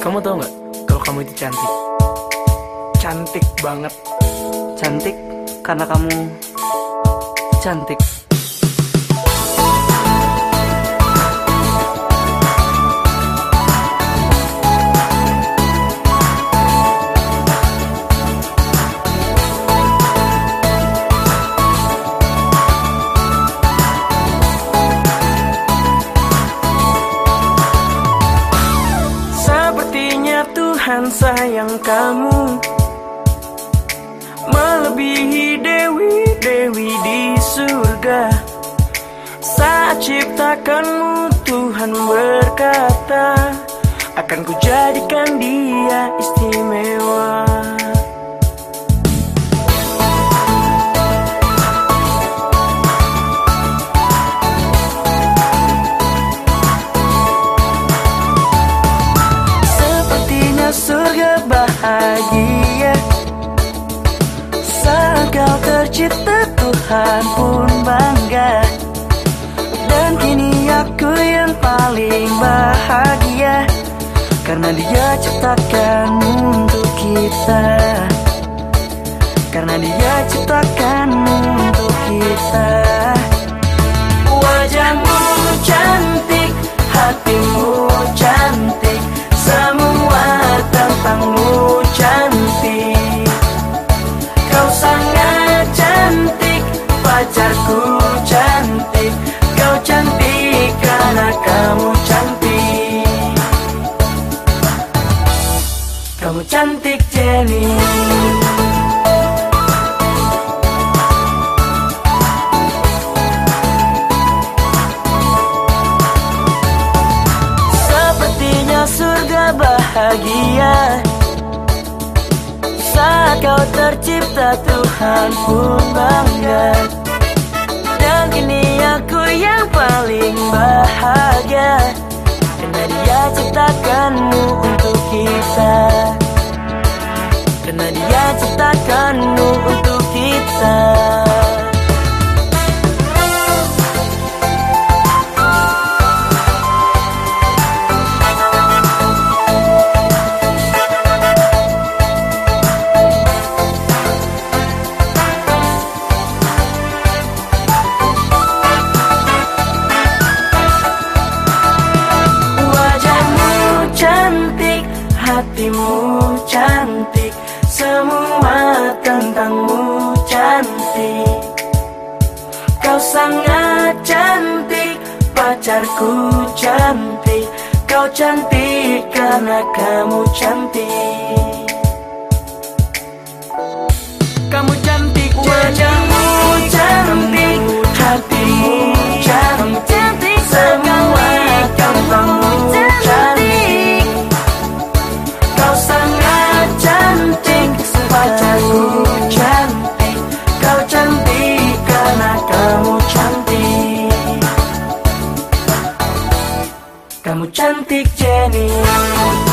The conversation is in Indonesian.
Kamu tau nggak kalau kamu itu cantik? Cantik banget. Cantik karena kamu cantik. Sayang kamu. Melebihi dewi-dewi di surga. Saat ciptakanmu Tuhan berkata Akan kujadikan dia istimewa bahagia Saat kau tercipta Tuhan pun bangga. Dan kini aku yang paling bahagia Karena dia ciptakanmu untuk kita. Karena dia ciptakanmu untuk kita pacarku cantik Kau cantik karena kamu cantik. Kamu cantik Jenny. Sepertinya surga bahagia. Saat kau tercipta Tuhan pun bangga paling bahagia. Karena dia ciptakanmu untuk kita. Karena dia ciptakanmu untuk pacarku cantik. Kau cantik karena kamu cantik cantik Jenny